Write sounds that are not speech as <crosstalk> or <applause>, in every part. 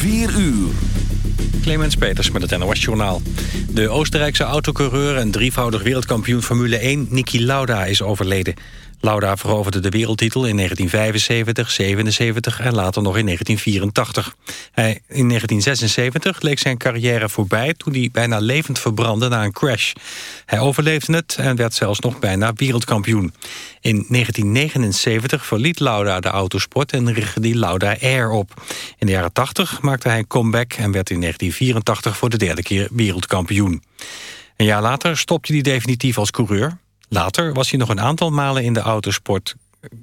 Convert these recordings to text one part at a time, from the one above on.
4 uur. Clemens Peters met het NOS Journaal. De Oostenrijkse autocoureur en drievoudig wereldkampioen Formule 1 Niki Lauda is overleden. Lauda veroverde de wereldtitel in 1975, 77 en later nog in 1984. Hij, in 1976 leek zijn carrière voorbij toen hij bijna levend verbrandde na een crash. Hij overleefde het en werd zelfs nog bijna wereldkampioen. In 1979 verliet Lauda de autosport en richtte hij Lauda Air op. In de jaren 80 maakte hij een comeback en werd in 1984 voor de derde keer wereldkampioen. Een jaar later stopte hij definitief als coureur. Later was hij nog een aantal malen in de autosport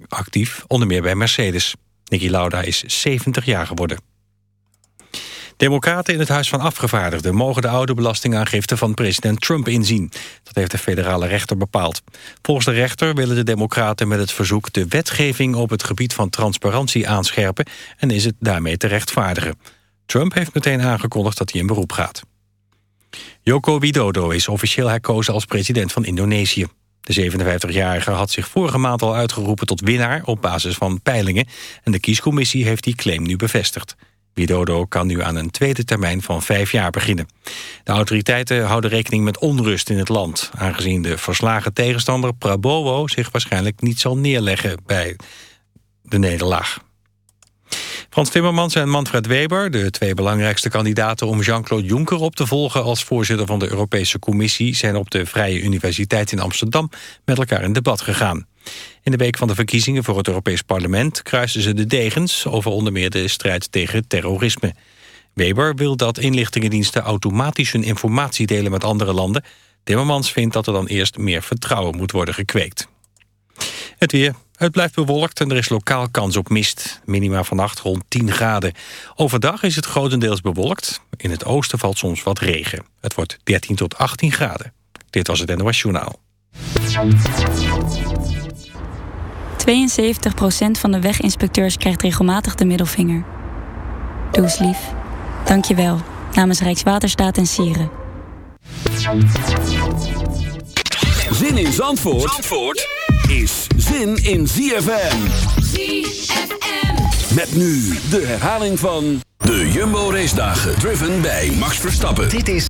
actief, onder meer bij Mercedes. Niki Lauda is 70 jaar geworden. Democraten in het Huis van Afgevaardigden mogen de oude belastingaangifte van president Trump inzien. Dat heeft de federale rechter bepaald. Volgens de rechter willen de democraten met het verzoek de wetgeving op het gebied van transparantie aanscherpen en is het daarmee te rechtvaardigen. Trump heeft meteen aangekondigd dat hij in beroep gaat. Joko Widodo is officieel herkozen als president van Indonesië. De 57-jarige had zich vorige maand al uitgeroepen tot winnaar op basis van peilingen en de kiescommissie heeft die claim nu bevestigd. Widodo kan nu aan een tweede termijn van vijf jaar beginnen. De autoriteiten houden rekening met onrust in het land... aangezien de verslagen tegenstander Prabowo zich waarschijnlijk niet zal neerleggen bij de nederlaag. Frans Timmermans en Manfred Weber, de twee belangrijkste kandidaten om Jean-Claude Juncker op te volgen als voorzitter van de Europese Commissie, zijn op de Vrije Universiteit in Amsterdam met elkaar in debat gegaan. In de week van de verkiezingen voor het Europees Parlement kruisten ze de degens over onder meer de strijd tegen terrorisme. Weber wil dat inlichtingendiensten automatisch hun informatie delen met andere landen. Timmermans vindt dat er dan eerst meer vertrouwen moet worden gekweekt. Het weer. Het blijft bewolkt en er is lokaal kans op mist. Minima vannacht rond 10 graden. Overdag is het grotendeels bewolkt. In het oosten valt soms wat regen. Het wordt 13 tot 18 graden. Dit was het NOS Journaal. 72% van de weginspecteurs krijgt regelmatig de middelvinger. Doe eens lief. Dank je wel. Namens Rijkswaterstaat en Sieren. Zin in Zandvoort, Zandvoort is zin in ZFM. ZFM. Met nu de herhaling van de Jumbo Race Dagen. Driven bij Max Verstappen. Dit is...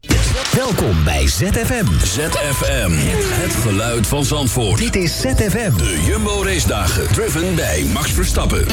Welkom bij ZFM. ZFM. Het geluid van Zandvoort. Dit is ZFM. De Jumbo Race Dagen. Driven bij Max Verstappen.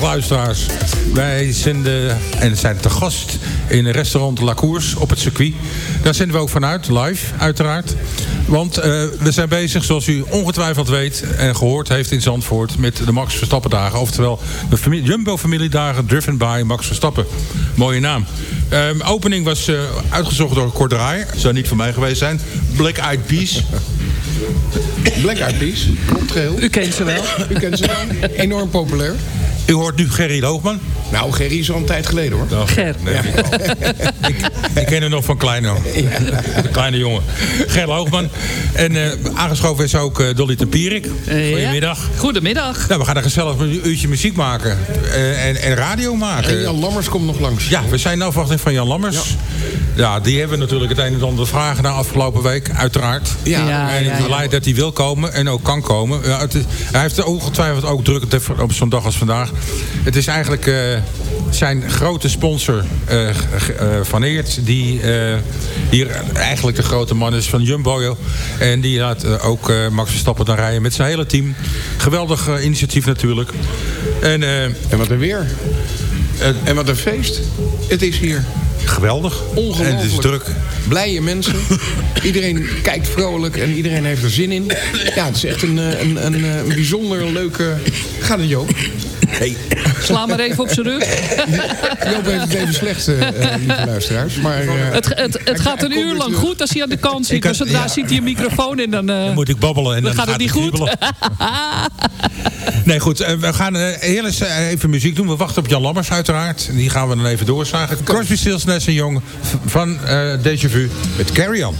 Goedemiddag luisteraars. Wij zenden en zijn te gast in restaurant La Course op het circuit. Daar zenden we ook vanuit, live uiteraard. Want uh, we zijn bezig, zoals u ongetwijfeld weet en gehoord heeft in Zandvoort... met de Max Verstappen dagen. Oftewel de Jumbo familiedagen driven by Max Verstappen. Mooie naam. Um, opening was uh, uitgezocht door Cor Draaier. Zou niet van mij geweest zijn. Black Eyed Peas. Black Eyed Peas. U kent ze wel. U kent ze wel. Enorm populair. U hoort nu Gerry Loogman. Nou, Gerry is al een tijd geleden hoor. Oh, Ger. Nee, ja. <laughs> ik, ik, ken hem nog van Kleine. Ja. Kleine jongen. Ger Loogman. En uh, aangeschoven is ook uh, Dolly Tempierik. Uh, Goedemiddag. Ja. Goedemiddag. Nou, we gaan een gezellig een uurtje muziek maken. en, en radio maken. En Jan Lammers komt nog langs. Ja, we zijn in afwachting van Jan Lammers. Ja. die hebben natuurlijk het een en ander vragen na afgelopen week. Uiteraard. Ja. ja en ik blij dat hij wil komen en ook kan komen. Ja, het, hij heeft ongetwijfeld ook druk op zo'n dag als vandaag. Het is eigenlijk uh, zijn grote sponsor uh, uh, Van Eert... die hier eigenlijk de grote man is van Jumbo. En die laat ook Max Verstappen dan rijden met zijn hele team. Geweldig initiatief natuurlijk. En, en wat een weer. en wat een feest. Het is hier. Geweldig. Ongelooflijk. En het is druk. Blije mensen. <laughs> iedereen kijkt vrolijk en iedereen heeft er zin in. Ja, het is echt een, een, een, een bijzonder leuke... Ga dan Joop. Hey. Sla maar even op zijn rug. <laughs> Joop heeft het even slecht, uh, lieve luisteraars. Maar, uh, het het, het gaat een uur lang goed als hij aan de kant zit. Maar zodra ja. ziet hij een microfoon in, dan, uh, dan moet ik babbelen. En dan, dan gaat het niet goed. <laughs> nee, goed. we gaan heel eens even muziek doen. We wachten op Jan Lammers uiteraard. Die gaan we dan even doorzagen. Crosby, Stills, Nash Young van Déjà Vu met Carry On.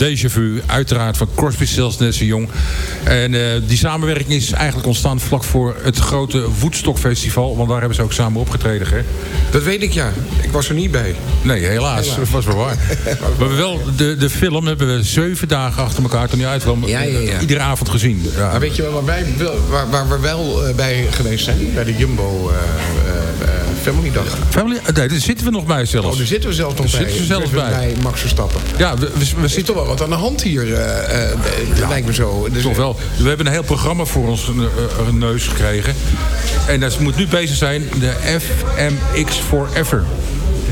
Déjà Vu. Uiteraard van Crosby, Stills, Nash Jong. En eh, die samenwerking is eigenlijk ontstaan vlak voor het grote Woodstock Festival. Want daar hebben ze ook samen opgetreden, hè? Dat weet ik ja. Ik was er niet bij. Nee, helaas. Dat was wel waar. <laughs> maar wel, de, de film hebben we zeven dagen achter elkaar toen die uitkwam. Ja, ja, ja. Iedere avond gezien. Ja. Maar weet je wel waar, wij, wel- waar, waar we wel eh, bij geweest zijn? Bij de Jumbo eh, eh, eh, Family Dag. Family? eh, Nee, daar zitten we nog bij zelfs. Oh, daar zitten we zelfs nog Daar bij. zitten we zelfs bij. bij Max Verstappen. Ja, we, we, we zit zitten toch wel wat aan de hand hier, eh, eh, dat lijkt me zo. Dus, Toch wel. We hebben een heel programma voor ons eh, eh, neus gekregen. En dat moet nu bezig zijn, de FMX Forever.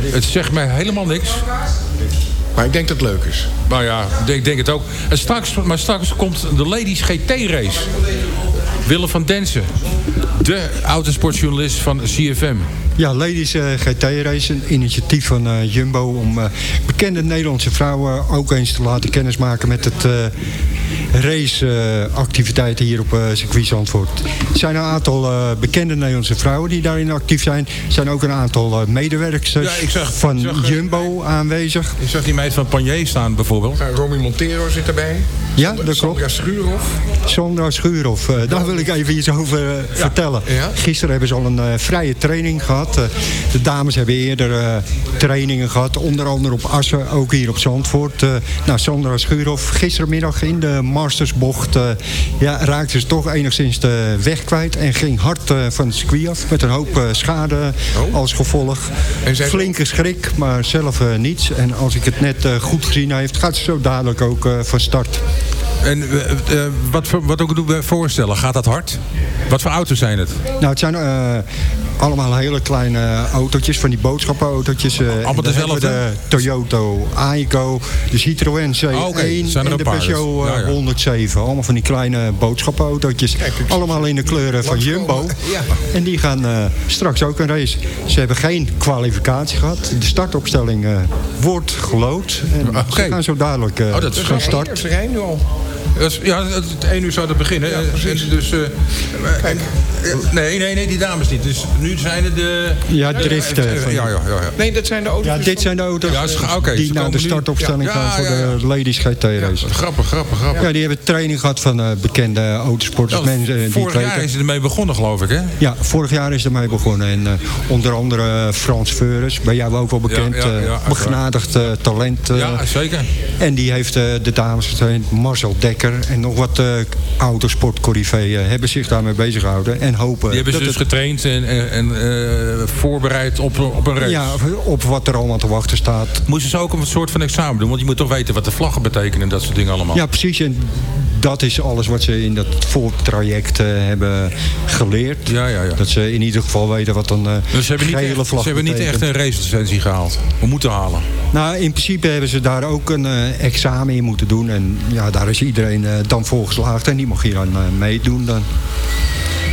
Het zegt mij helemaal niks. Maar ik denk dat het leuk is. Maar ja, ik denk, denk het ook. En straks, maar straks komt de Ladies GT-race. Willem van Densen, de autosportjournalist van CFM. Ja, Ladies eh, GT Race, een initiatief van eh, Jumbo om eh, bekende Nederlandse vrouwen ook eens te laten kennismaken met het raceactiviteiten hier op eh circuit Zandvoort. Er zijn een aantal eh, bekende Nederlandse vrouwen die daarin actief zijn. Er zijn ook een aantal eh, medewerkers Ja, ik zag- van ik zag, Jumbo aanwezig. Je zag die meid van Panier staan bijvoorbeeld. Uh, Romy Montero zit erbij. Ja, dat klopt. Sandra Schuurhoff. Sandra Schuurhoff, daar wil ik even iets over vertellen. Ja. Gisteren hebben ze al een vrije training gehad. Eh, de dames hebben eerder eh, trainingen gehad. Onder andere op Assen, ook hier op Zandvoort. Nou, Sandra Schuurhoff, gistermiddag in de Mastersbocht... eh, ja, raakte ze toch enigszins de weg kwijt... en ging hard eh, van het circuit af met een hoop eh, schade als gevolg. Flinke schrik, maar zelf niets. En als ik het net goed gezien heeft, gaat ze zo dadelijk ook van start. En wat, voor- wat ook doen we voorstellen? Gaat dat hard? Wat voor auto's zijn het? Nou, het zijn allemaal hele kleine autootjes, van die boodschappenautootjes. eh, en dan dezelfde? De Toyota Aygo, de Citroën C1 Oh, oké. Zijn er en de paar dus. Peugeot eh, Ja, ja. 107. Allemaal van die kleine boodschappenautootjes. allemaal in de kleuren van Jumbo. Ja. En die gaan eh, straks ook een race. Ze hebben geen kwalificatie gehad. De startopstelling eh, wordt gelood. En ze gaan zo dadelijk eh Oh, dat is van Start. start. Eerste rij nu al. Dat is- Ja, het het één uur zou het beginnen. Ja, Eh, precies. Dus, eh, eh, eh, nee, nee, nee, die dames niet. Dus nu zijn het de... Ja, drift, eh, Eh, van- Ja, ja, ja. ja. Nee, dat zijn de auto's. Ja, dit zijn de auto's Ja, die naar de startopstelling gaan ja, voor ja, ja. de Ladies GT race. Grappig, grappig, grappig. Ja, die hebben training gehad van eh, bekende autosporters. Ja, mensen eh, die het vorig jaar is het ermee begonnen, geloof ik, hè? Ja, vorig jaar is ermee begonnen. En eh, onder andere eh, Frans Veurens, bij jou ook wel bekend. Ja, ja, ja, eh, uiteraard. begenadigd eh, talent. eh, Ja, zeker. En die heeft eh, de dames getraind. Marcel Dekker en nog wat eh autosportcorriveeën hebben zich daarmee bezig gehouden. En hopen Die hebben ze dat dus het- getraind en, en, en, eh, voorbereid op, op een race. ja, op wat er allemaal te wachten staat. Moesten ze ook een soort van examen doen? Want je moet toch weten wat de vlaggen betekenen en dat soort dingen allemaal. Ja, precies. En dat is alles wat ze in dat voortraject eh, hebben geleerd. Ja, ja, ja. Dat ze in ieder geval weten wat een eh Dus ze hebben niet, echt, vlag ze hebben niet echt een racelicentie gehaald. We moeten halen. Nou, in principe hebben ze daar ook een examen in moeten doen. En ja, daar is iedereen dan voor geslaagd. En die mag hier aan meedoen dan.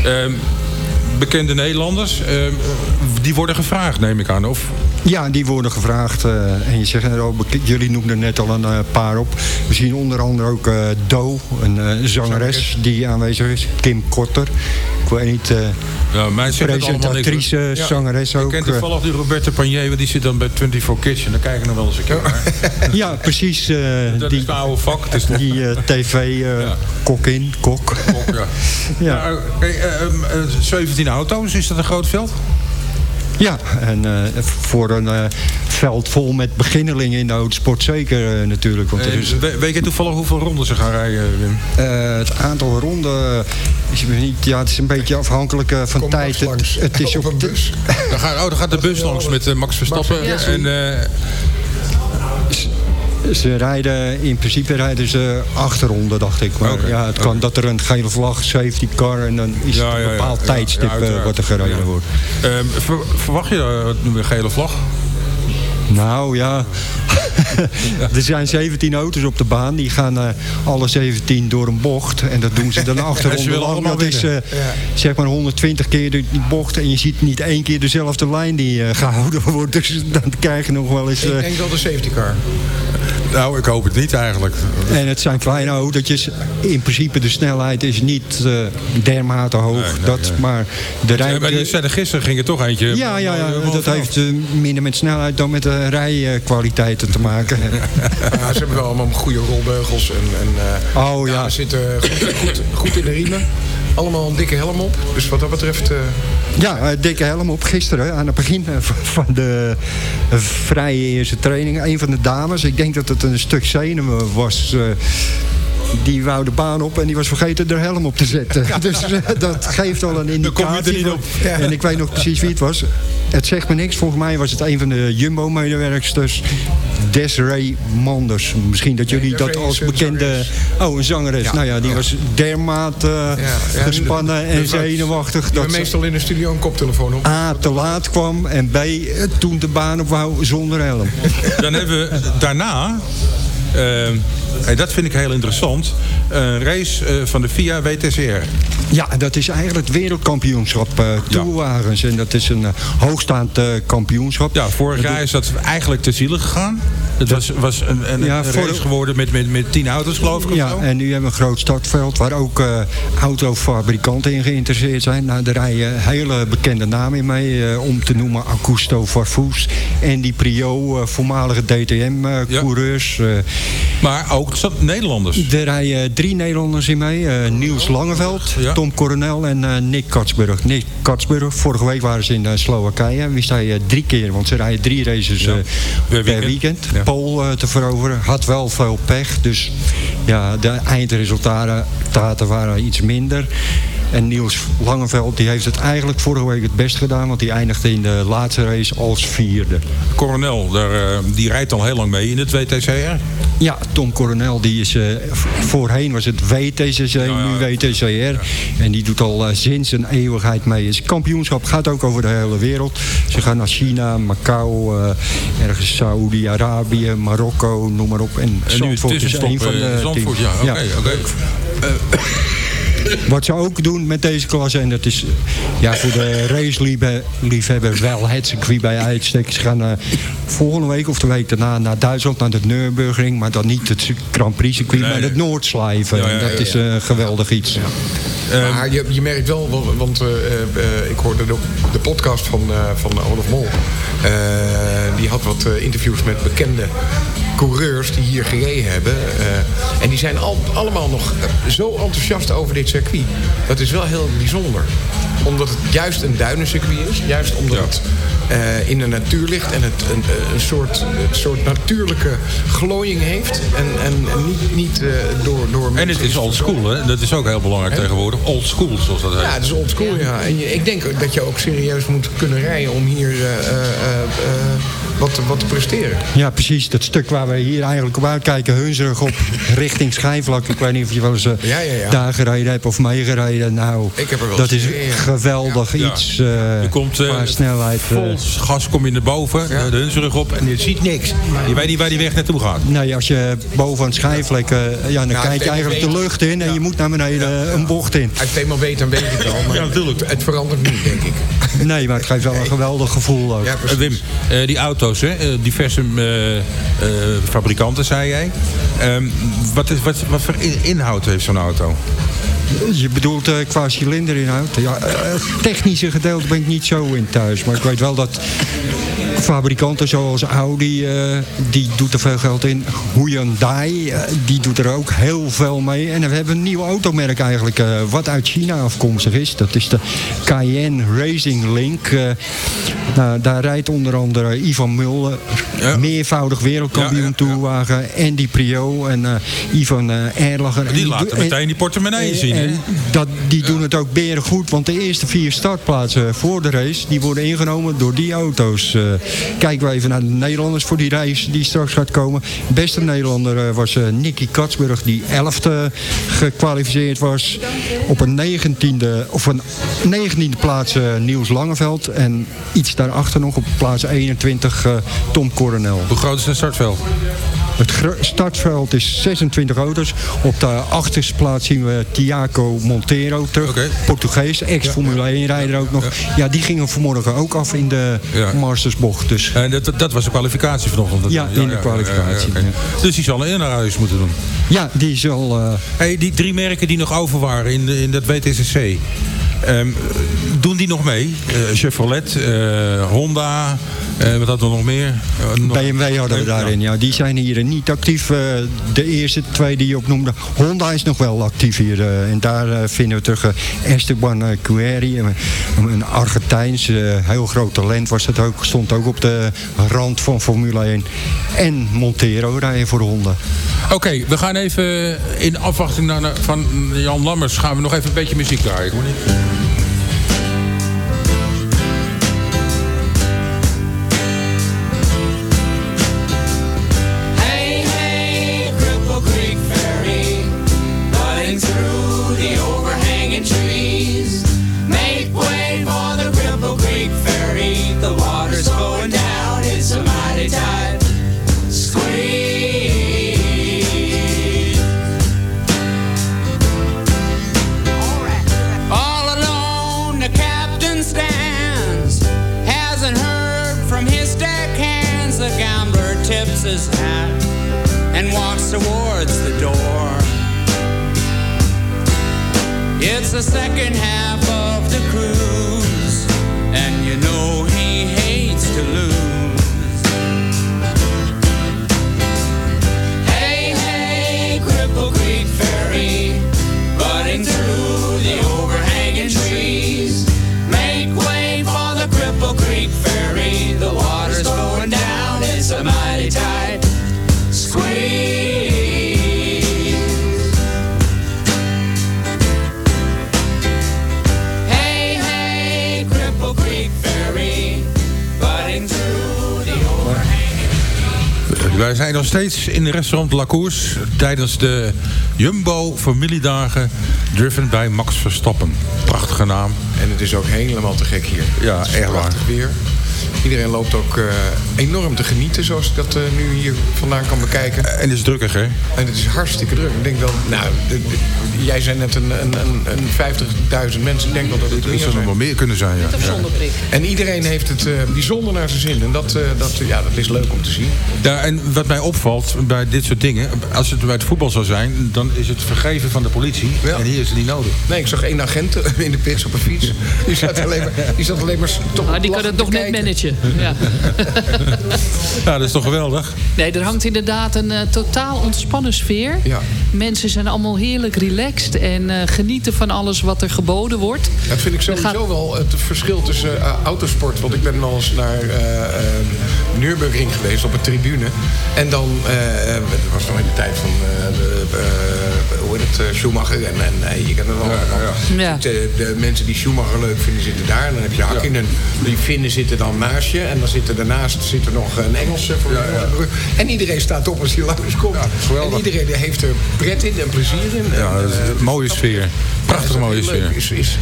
Ehm, bekende Nederlanders, ehm, die worden gevraagd, neem ik aan. Of, Ja, die worden gevraagd. eh, en je zegt ook, jullie noemden er net al een eh, paar op. We zien onder andere ook eh Do, een zangeres die aanwezig is. Kim Kotter. Ik weet niet, eh ja, mij allemaal niks. presentatrice, zangeres Ik ook. ken eh. toevallig die Roberta Panier, die zit dan bij 24 Kitchen. Daar kijk ik nog wel eens een keer <laughs> naar. ja, precies. eh, Dat die, is oude vak. Toch die eh, tv, eh, Ja. kok in, kok. ja. <laughs> Ja. Nou, oké, eh, ehm, eh, 17 auto's, is dat een groot veld? Ja, en eh, voor een eh, veld vol met beginnelingen in de autosport zeker eh, natuurlijk. Want er is, we- weet je toevallig hoeveel ronden ze gaan rijden, Wim? eh, het aantal ronden is niet, ja, het is een beetje afhankelijk eh, van Kom tijd. Het, het is <laughs> Op op een de- bus. Dan gaat, oh, dan gaat de bus langs met Max Verstappen. en, eh, Ze rijden, in principe rijden ze acht ronden, dacht ik. Maar ja, het kan dat er een gele vlag, safety car... en dan is Ja, het een bepaald ja, tijdstip ja, eh, wat er gereden wordt. ehm, ver- verwacht je eh, nu een gele vlag? Nou ja, <laughs> er zijn 17 auto's op de baan. Die gaan eh, alle 17 door een bocht. En dat doen ze dan <laughs> achter En ze willen lang. allemaal Dat is eh, zeg maar 120 keer de die bocht. En je ziet niet één keer dezelfde lijn die eh, gehouden <laughs> wordt. Dus dan krijg je nog wel eens... Ik eh, denk wel de safety car. Nou, ik hoop het niet eigenlijk. En het zijn kleine autootjes. In principe de snelheid is niet eh, dermate hoog. Nee, nee, dat, nee. Maar de rij... maar je zei er gisteren ging er toch eentje. Ja, ja, ja, Eh, dat vanaf. heeft eh, minder met snelheid dan met de rijkwaliteiten te maken. <laughs> Ja, ze hebben wel allemaal goede rolbeugels. En, en, eh, Oh, ja. Zitten goed, goed, goed in de riemen. Allemaal een dikke helm op. Dus wat dat betreft... eh, Ja, eh, dikke helm op gisteren aan het begin eh, <laughs> van de vrije eerste training. Een van de dames, ik denk dat het een stuk zenuwen was... eh, die wou de baan op en die was vergeten de helm op te zetten. <laughs> Dus dat geeft al een indicatie. kom je er niet op. van- En ik weet nog precies wie het was. Het zegt me niks. Volgens mij was het een van de Jumbo-medewerksters. Desiree Manders. Misschien dat jullie dat als bekende... Oh, een zangeres. Ja, nou ja, die was dermate ja, ja, gespannen en dat- zenuwachtig. Dat ze- meestal in de studio een koptelefoon op. A, te laat kwam en B, eh, toen de baan op wou zonder helm. <laughs> Dan hebben we daarna, eh, dat vind ik heel interessant, een race eh, van de FIA WTCR. Ja, dat is eigenlijk het wereldkampioenschap eh toerwagens. En dat is een eh, hoogstaand eh, kampioenschap. Ja, vorig jaar is dat eigenlijk te zielig gegaan. Het was, was een, een, Ja, race geworden met, met, met tien auto's, geloof ik. Ja, en nu hebben we een groot startveld waar ook eh, autofabrikanten in geïnteresseerd zijn. Nou, daar rijden hele bekende namen in mee. eh, om te noemen Augusto Farfus en die Prio, eh, voormalige DTM-coureurs. Maar ook zat Nederlanders. er rijden drie Nederlanders in mee. Niels Langeveld, Ja. Tom Coronel en Nick Katsburg. Nick Katsburg, vorige week waren ze in Slowakije. Wist hij eh, drie keer, want ze rijden drie races Per per weekend. weekend. Pool eh, te veroveren. Had wel veel pech. Dus ja, de eindresultaten taten waren iets minder. En Niels Langeveld die heeft het eigenlijk vorige week het best gedaan. Want die eindigde in de laatste race als vierde. Coronel, daar, eh, die rijdt al heel lang mee in het WTCR. Ja, Tom Coronel, die is, eh, voorheen was het WTCC, nu WTCR. En die doet al eh, sinds een eeuwigheid mee. Het kampioenschap gaat ook over de hele wereld. Ze gaan naar China, Macau, ergens Saoedi-Arabië, Marokko, noem maar op. En, En nu is Zandvoort is tussenstop een van de Zandvoort. Ja, oké, oké. Wat ze ook doen met deze klasse, en dat is ja, voor de raceliefhebber wel het circuit bij uitstek. Ze gaan eh, volgende week of de week daarna naar Duitsland, naar de Nürburgring. Maar dan niet het Grand Prix circuit, Nee, maar het Noordslijven. Ja, ja, dat ja, is eh, geweldig iets. maar je, je merkt wel, wa- want eh, eh, ik hoorde de, de podcast van, eh, van Olaf Mol. Eh, die had wat eh, interviews met bekende coureurs die hier gereden hebben. Eh, en die zijn al, allemaal nog eh, zo enthousiast over dit circuit. Dat is wel heel bijzonder. Omdat het juist een duinencircuit is. Juist omdat het eh, in de natuur ligt. En het een, een, soort, een soort natuurlijke glooiing heeft. En, en niet, niet door, door En mensen het is old school, hè? Dat is ook heel belangrijk tegenwoordig. Old school, zoals dat heet. ja, het is old school, ja. En je- ik denk dat je ook serieus moet kunnen rijden om hier wat, wat te presteren. Ja, precies. Dat stuk waar we hier eigenlijk op uitkijken, Hunzerig op richting Schijnvlak. Ik weet niet of je wel eens eh, Ja, ja, ja. daar gereden hebt of meegereden. Nou, Ik heb er wel dat is geweldig Ja. iets eh Je komt eh, qua snelheid. eh. vol gas kom je naar boven, Ja. de hunzerug op en je ziet niks. Je weet niet waar die weg naartoe gaat. Nee, als je boven aan eh, ja, dan Nou, kijk je eigenlijk de lucht in en Ja. je moet naar beneden een bocht in. Als je het eenmaal weet, dan weet je het al. Maar Ja, natuurlijk. Het, het verandert niet, denk ik. Nee, maar het geeft wel een geweldig gevoel ook. Ja, precies. Wim, eh, die auto's, hè? eh, diverse eh, eh, fabrikanten, zei jij. Ehm, wat, is, wat, wat voor in- inhoud heeft zo'n auto? Je bedoelt qua cilinderinhoud? Ja, technische gedeelte ben ik niet zo in thuis. Maar ik weet wel dat fabrikanten zoals Audi, eh, die doet er veel geld in. Hyundai, eh, die doet er ook heel veel mee. En we hebben een nieuw automerk eigenlijk, eh, wat uit China afkomstig is. Dat is de Cayenne Racing Link. Nou, daar rijdt onder andere Ivan Mulder, Ja. meervoudig wereldkampioen Ja, toewagen. Andy Prio en Ivan Erlacher. En Die do- laten en- meteen die portemonnee zien, en dat, die doen het ook beren goed, want de eerste vier startplaatsen voor de race... die worden ingenomen door die auto's. Kijken we even naar de Nederlanders voor die race die straks gaat komen. Beste Nederlander eh, was eh, Nicky Katsburg, die elfde gekwalificeerd was. Op een negentiende, of een negentiende plaats eh, Niels Langeveld. En iets daarachter nog op plaats 21 eh, Tom Coronel. Hoe groot is het startveld? Het startveld is 26 auto's. Op de achterste plaats zien we Tiago Monteiro terug. Portugees, ex-Formule 1-rijder ook nog. Ja, die gingen vanmorgen ook af in de. Mastersbocht. Dus En dat, dat was de kwalificatie vanochtend. Ja, in de kwalificatie. Dus die zal een naar huis moeten doen. ja, die zal... eh, Hey, die drie merken die nog over waren in, de- in dat WTCC. ehm, doen die nog mee? Eh, Chevrolet, eh, Honda, eh, wat hadden we nog meer? Eh, nog- BMW hadden we daarin, ja. Die zijn hier niet actief. eh, de eerste twee die je opnoemde. Honda is nog wel actief hier. eh, en daar eh, vinden we terug eh, Esteban eh, Guerri. Een, een Argentijns, eh, heel groot talent was het ook. Stond ook op de rand van Formule 1. En Montero rijden voor Honda. Oké, we gaan even in afwachting naar- van Jan Lammers... gaan we nog even een beetje muziek draaien. Wij zijn nog steeds in restaurant La Course... tijdens de Jumbo familiedagen... driven bij Max Verstappen. Prachtige naam. En het is ook helemaal te gek hier. Ja, echt waar. prachtig weer. Iedereen loopt ook eh, enorm te genieten, zoals ik dat eh, nu hier vandaan kan bekijken. En het is drukkig, hè? En het is hartstikke druk. Ik denk wel, nou, de- de- jij zei net een, een, een, een 50.000 mensen. Ik denk wel dat het Het meer zou nog zijn. wel meer kunnen zijn, ja. ja. En iedereen heeft het eh, bijzonder naar zijn zin. En dat, eh, dat, ja, dat is leuk om te zien. Ja, en wat mij opvalt bij dit soort dingen... als het bij het voetbal zou zijn... dan is het vergeven van de politie. Ja. En hier is het niet nodig. Nee, ik zag één agent <laughs> in de pits op een fiets. Die zat alleen maar, die zat alleen maar toch Ah, die kan het toch net managen. Ja. <laughs> Ja, dat is toch geweldig? Nee, er hangt inderdaad een eh, totaal ontspannen sfeer. Ja. Mensen zijn allemaal heerlijk relaxed en eh, genieten van alles wat er geboden wordt. Dat vind ik sowieso gaat- wel het verschil tussen eh, autosport. Want ik ben wel eens naar eh eh, Nürburgring geweest op een tribune. En dan, dat was nog in de tijd van eh, de, eh, hoe heet het, eh, Schumacher. En, en je kent het wel. Ja. De, de mensen die Schumacher leuk vinden zitten daar. En dan heb je Hakkinen. Die Finnen zitten dan naast je. En dan zit er daarnaast zit er nog een Engelse. Voor En iedereen staat op als hij langskomt. geweldig. en iedereen heeft er pret in en plezier in. Ja, En, eh, een mooie sfeer. Prachtig is ook mooie sfeer. Is, is,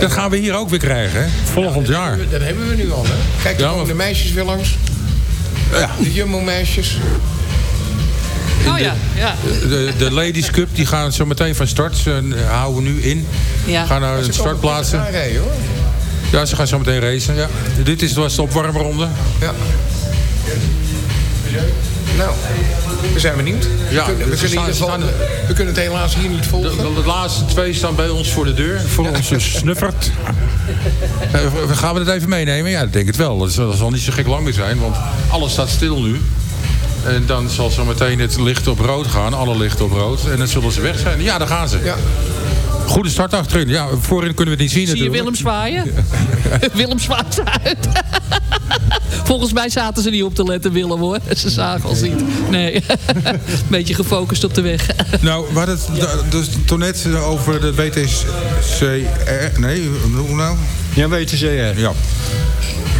Dat gaan we hier ook weer krijgen, hè? Volgend jaar. dat hebben we nu al, hè? Kijk, er Ja, komen de meisjes weer langs. Ja. De Jumbo-meisjes. Oh ja, ja. De, de Ladies Cup die gaan zo meteen van start. Ze houden we nu in. Ja. Gaan naar de startplaatsen. Ja, ze gaan zo meteen racen. Ja. Dit is, was de opwarmronde. Ja. Nou, we zijn benieuwd. Ja, we kunnen, we kunnen, staan- geval, we kunnen het helaas hier niet volgen. de, de laatste twee staan bij ons voor de deur. Voor onze snuffert. <laughs> Eh, gaan we het even meenemen? Ja, ik denk het wel. Dat, zal- dat niet zo gek lang meer zijn. Want alles staat stil nu. En dan zal zo meteen het licht op rood gaan. Alle lichten op rood. En dan zullen ze weg zijn. Ja, daar gaan ze. Ja. Goede start achterin. Ja, voorin kunnen we het niet zien Zie je natuurlijk. Willem zwaaien? <laughs> Willem zwaait uit. <laughs> Volgens mij zaten ze niet op te letten, Willem hoor. Ze zagen ons niet. Nee, <laughs> beetje gefocust op de weg. Nou, we hadden het dus toen net over de BTCR. Nee, hoe nou? Ja, ze. ja.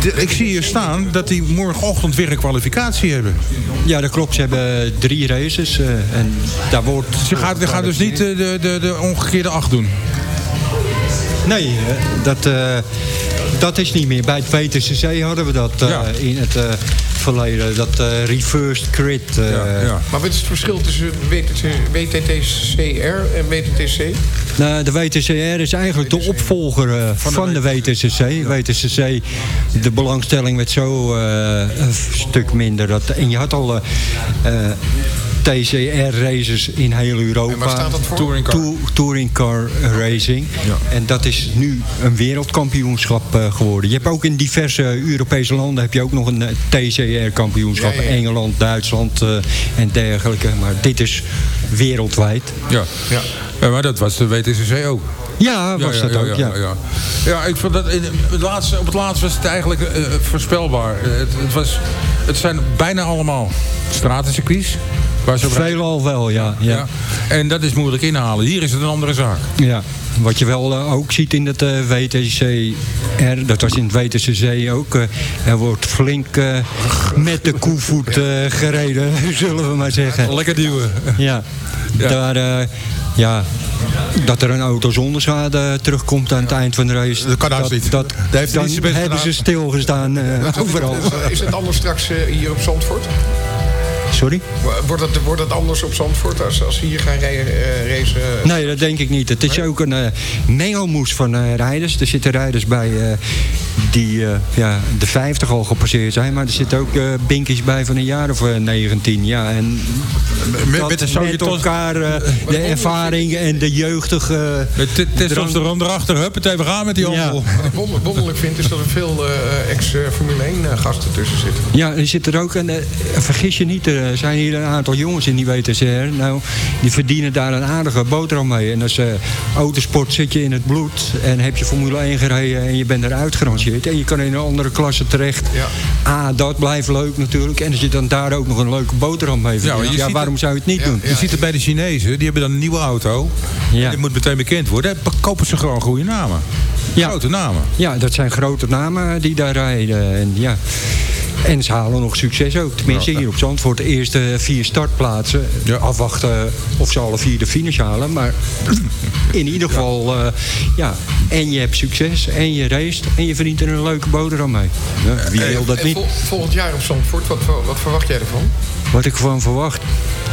De- ik zie hier staan dat die morgenochtend weer een kwalificatie hebben. Ja, dat klopt. Ze hebben drie races. eh, en daar wordt... Ze gaat, ze gaat dus niet de, de, de, de omgekeerde acht doen. Nee, eh, dat, eh, dat is niet meer. Bij het WTCC hadden we dat eh, Ja. in het eh, verleden. Dat eh, reversed grid. eh, ja, ja. Maar wat is het verschil tussen WTT, WTTCR en WTTC? Nou, de WTCR is eigenlijk de opvolger eh, van, de WTCC. WTCC, de belangstelling werd zo eh, een stuk minder. Dat, en je had al TCR-races in heel Europa. En waar staat dat voor? Touring car. Tou- touring car racing. Ja. En dat is nu een wereldkampioenschap eh, geworden. Je hebt ook in diverse Europese landen heb je ook nog een eh, TCR-kampioenschap. Ja, ja, ja. Engeland, Duitsland eh, en dergelijke. Maar dit is wereldwijd. Ja. Ja. Ja, maar dat was de WTCC ook. Ja, was dat ook, ja. Ja, ja. Ja, ik vond dat in het laatste, op het laatste was het eigenlijk voorspelbaar. Het, het, was, het zijn bijna allemaal stratencircuits. Waar ze op rijden. Veelal wel, ja. ja. Ja. En dat is moeilijk inhalen. Hier is het een andere zaak. Ja, wat je wel eh, ook ziet in het eh, WTCR, dat was in het WTCC ook, eh, er wordt flink met de koevoet eh, gereden, <laughs> zullen we maar zeggen. Lekker duwen. Ja, Ja. daar, eh, ja, dat er een auto zonder schade terugkomt aan het eind van de race. Dat kan niet. Dat, Daar heeft hij dan niet zijn best hebben ze stilgestaan eh, overal. Is het anders straks hier op Zandvoort? Sorry? Wordt het, wordt het anders op Zandvoort als, als we hier gaan rijden, eh, racen? Nee, dat denk ik niet. Het is ook een mengelmoes van eh, rijders. Er zitten rijders bij eh, die eh, ja, de 50 al gepasseerd zijn. Maar er zitten ook eh binkies bij van een jaar of eh, 19. Ja, en Met, met elkaar eh, de ervaring en de jeugdige... Te- testosteron erachter. Huppatee, we gaan met die Ja. handel. Wat ik wonder- wonderlijk vind is dat er veel eh, ex-Formule 1 eh, gasten tussen zitten. Ja, er zit er ook, en vergis je niet, er zijn hier een aantal jongens in die WTCR. Nou, die verdienen daar een aardige boterham mee. En als eh, autosport zit je in het bloed en heb je Formule 1 gereden en je bent eruit gerangeerd. En je kan in een andere klasse terecht. Ja. Ah, dat blijft leuk natuurlijk. En als je dan daar ook nog een leuke boterham mee verdient. Ja, waarom het- zou je het niet Ja, doen? ja. Je ziet het bij de Chinezen. Die hebben dan een nieuwe auto. Ja. Die moet meteen bekend worden. Dan kopen ze gewoon goede namen. Ja. Grote namen. Ja, dat zijn grote namen die daar rijden. En, ja. en ze halen nog succes ook. Tenminste, hier op Zandvoort. De eerste vier startplaatsen. Ja. Afwachten of ze alle vier de finish halen. Maar <laughs> in ieder geval, eh, ja. En je hebt succes. En je race. En je verdient er een leuke boterham mee. Ja, wie wil dat niet? vol- volgend jaar op Zandvoort, wat, wat verwacht jij ervan? Wat ik ervan verwacht.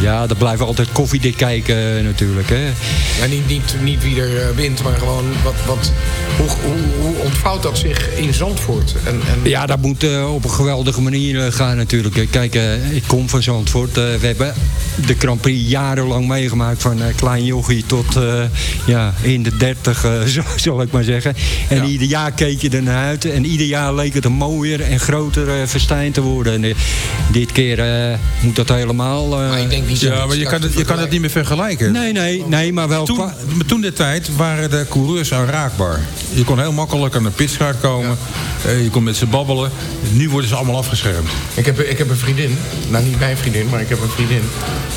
Ja, dat blijven altijd koffiedik kijken eh, natuurlijk. Hè. Ja, niet, niet, niet wie er eh, wint, maar gewoon wat, wat, hoe, hoe, hoe ontvouwt dat zich in Zandvoort? En, en, Ja, dat moet eh, op een geweldige manier gaan natuurlijk. Kijk, ik kom van Zandvoort. We hebben de Grand Prix jarenlang meegemaakt. Van klein jochie tot ja, in de dertig, <laughs> zal ik maar zeggen. En Ja. ieder jaar keek je er naar uit. En ieder jaar leek het een mooier en groter festijn te worden. En dit keer moet dat helemaal... eh, maar ik denk niet dat Ja, maar je kan, het, je kan het niet meer vergelijken. Nee, nee, nee, maar wel... Toen, de tijd waren de coureurs aanraakbaar. Je kon heel makkelijk aan de pitstraat komen. Eh, je kon met ze babbelen. Nu worden ze allemaal afgeschermd. Ik heb, ik heb een vriendin, nou niet mijn vriendin, maar ik heb een vriendin.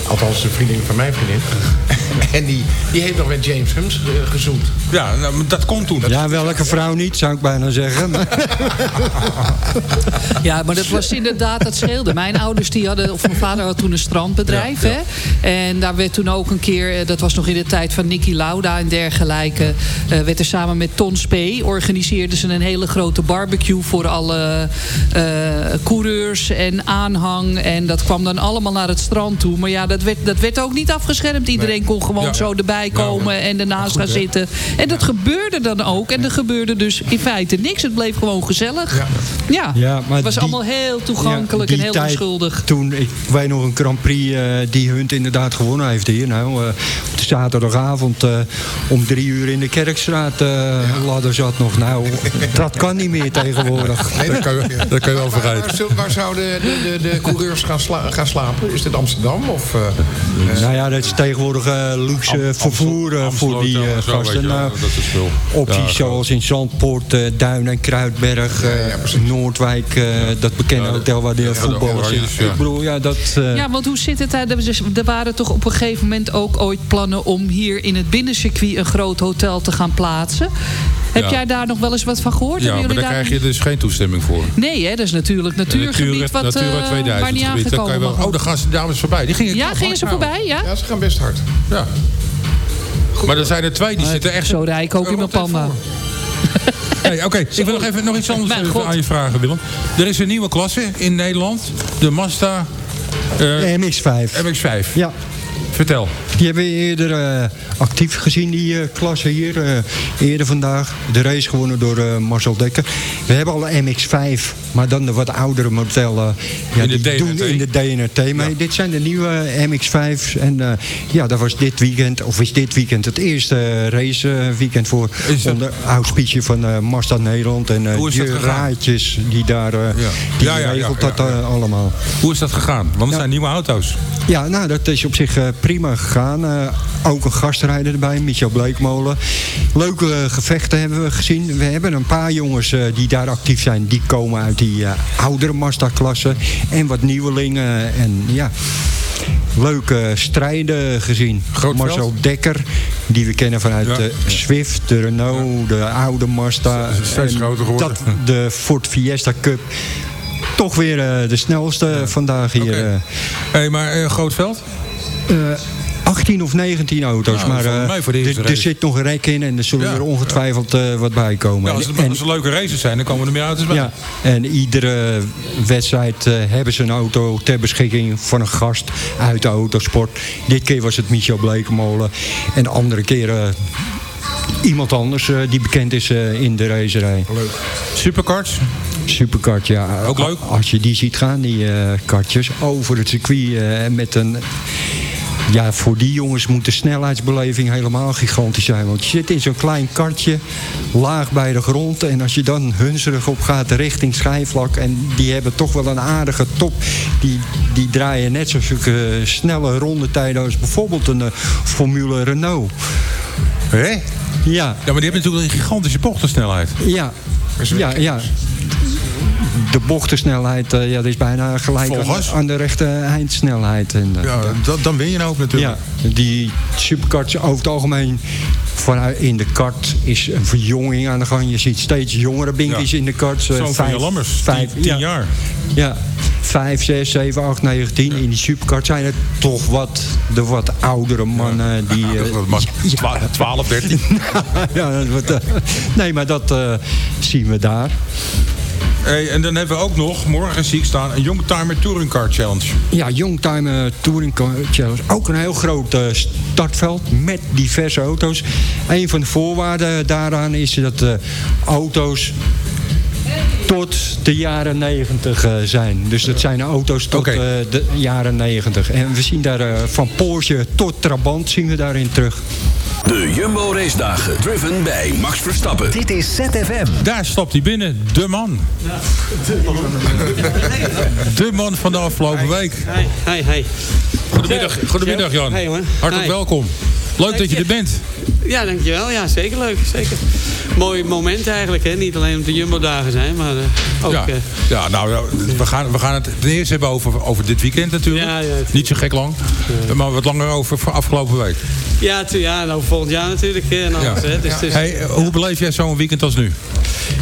Althans, een vriendin van mijn vriendin. <laughs> en die, die heeft nog met James Hums eh, gezoend. Ja, nou, dat kon toen. Ja, welke vrouw niet, zou ik bijna zeggen. <laughs> Ja, maar dat was inderdaad, dat scheelde. Mijn ouders, die hadden, of mijn vader had toen een strandbedrijf. Hè? En daar werd toen ook een keer, eh, dat was nog in de tijd van Nicky Lauda en dergelijke. eh, werd er samen met Ton Spee, organiseerden ze een hele grote barbecue voor alle eh, coureurs en aanhang. En dat kwam dan allemaal naar het strand toe. Maar ja, dat werd, dat werd ook niet afgeschermd. Iedereen kon gewoon Ja. zo erbij komen en ernaast gaan zitten. En dat gebeurde dan ook. En er gebeurde dus in feite niks. Het bleef gewoon gezellig. Ja. Ja, Ja, maar het was die- allemaal heel toegankelijk Ja, en heel onschuldig. Toen, ik weet nog een Grand Prix eh, die Hunt inderdaad gewonnen heeft hier. Nou, eh, op de zaterdagavond eh, om drie uur in de Kerkstraat eh ladder zat nog. Nou, <laughs> dat kan niet meer tegenwoordig. Nee, Dat kan je- <laughs> dat kan je wel Waar, vergeten. waar, waar zouden de, de, de coureurs gaan, sla- gaan slapen? Is dit Amsterdam? Of, eh, Nou ja, dat is tegenwoordig luxe vervoer voor die gasten. Nou, dat is veel. opties Ja, zoals in Zandpoort, eh, Duin en Kruidberg, eh, ja. Noordwijk, eh, dat bekende hotel waar de voetballers ja. Ik bedoel, ja, dat... eh, Ja, want hoe zit het daar? Er Er waren toch op een gegeven moment ook ooit plannen om hier in het binnencircuit een groot hotel te gaan plaatsen. Heb Ja. jij daar nog wel eens wat van gehoord? Ja, maar jullie daar krijg je dus geen toestemming voor. Nee, hè, dat is natuurlijk natuurgebied wat, Natura eh, 2000 waar niet gebied. Daar kan aangekomen je wel, oh, daar gaan ze dames voorbij. Die gingen Ja, gingen ze voorbij? Ja? ja, ze gaan best hard. Ja. Maar er zijn er twee die zitten echt... Zo rijk ook in mijn panda. Hey, Oké, ik wil nog even nog iets anders aan je vragen, Willem. Er is een nieuwe klasse in Nederland. De Mazda eh, MX-5. MX-5. Ja, Vertel. Die hebben we eerder eh, actief gezien, die eh, klasse hier. eh, eerder vandaag. De race gewonnen door Marcel Dekker. We hebben al een MX-5, maar dan de wat oudere modellen. Ja, In de die DNRT. doen in de DNRT mee. Dit zijn de nieuwe MX-5's. En ja, dat was dit weekend, of is dit weekend het eerste raceweekend voor Is dat- onder auspicie van Mazda Nederland. En gegaan? Raadjes, die daar, Ja. die Ja, regelt dat allemaal. Hoe is dat gegaan? Want het zijn nieuwe auto's. Ja, nou, dat is op zich prima gegaan. Eh, ook een gastrijder erbij, Michel Bleekmolen. Leuke eh, gevechten hebben we gezien. We hebben een paar jongens eh, die daar actief zijn. Die komen uit die eh, oudere Mazda-klasse. En wat nieuwelingen. En ja, leuke strijden gezien. Groot veld? Marcel Dekker, die we kennen vanuit Ja. de Swift, de Renault, de oude Mazda. Is steeds groter geworden. Dat, de Ford Fiesta Cup. Toch weer de snelste vandaag hier. Oké. eh. hey, maar eh, groot veld? Eh, 18 of 19 auto's. Nou, maar eh, er, er zit nog een rek in en er zullen Ja, er ongetwijfeld eh, wat bij komen. Ja, als, het, en, als leuke races zijn, dan komen er meer auto's bij. ja, en iedere wedstrijd eh, hebben ze een auto ter beschikking van een gast uit de autosport. Dit keer was het Michel Blekemolen. En andere keren iemand anders die bekend is in de racerij. Supercards? Superkart, ja. Ook leuk. Als je die ziet gaan, die kartjes, over het circuit met een... Ja, voor die jongens moet de snelheidsbeleving helemaal gigantisch zijn. Want je zit in zo'n klein kartje, laag bij de grond. En als je dan hunzerig op gaat richting schijfvlak... en die hebben toch wel een aardige top... die, die draaien net zo zulke snelle rondetijden... als bijvoorbeeld een eh, Formule Renault. Hé? Ja, Ja, maar die hebben natuurlijk een gigantische bochtensnelheid. ja, ja, ja. De bochtensnelheid, eh, ja, dat is bijna gelijk aan, aan de rechte eindsnelheid. En, eh, Ja, dat, dan win je nou ook natuurlijk. ja, die superkarts over het algemeen vanuit in de kart is een verjonging aan de gang. Je ziet steeds jongere binkies Ja. in de karts. eh, Zo'n van vijf- Lammers, vijf- tien, tien ja. jaar. Ja, 5, 6, 7, 8, 9, 10. In die superkart zijn het toch wat de wat oudere mannen. Die, <laughs> Ja, twa- 12, 13. <laughs> ja, dat wordt, nee, maar dat zien we daar. En dan hebben we ook nog, morgen zie ik staan, een Youngtimer Touring Car Challenge. Ja, Youngtimer Touring Car Challenge. Ook een heel groot eh, startveld met diverse auto's. Een van de voorwaarden daaraan is dat de auto's tot de jaren 90 eh, zijn. Dus dat zijn auto's tot eh, de jaren 90. En we zien daar eh, van Porsche tot Trabant zien we daarin terug. De Jumbo Race Dagen driven bij Max Verstappen. Dit is ZFM. Daar stapt hij binnen, de man. De man van de afgelopen week. Hey, hey, hey. Goedemiddag, goedemiddag Jan. Hey. Hartelijk Hey. welkom. Leuk dat je er bent. Ja, dankjewel. Ja, zeker leuk. Zeker. Mooi moment eigenlijk. Hè? Niet alleen op de Jumbo-dagen zijn, maar eh, ook... Ja, eh, ja nou, we gaan, we gaan het ten eerste hebben over, over dit weekend natuurlijk. Ja, ja, Niet zo gek lang. Maar wat langer over voor afgelopen week. ja, ja, nou volgend jaar natuurlijk. En alles, hè? Dus, Hey, hoe beleef jij zo'n weekend als nu?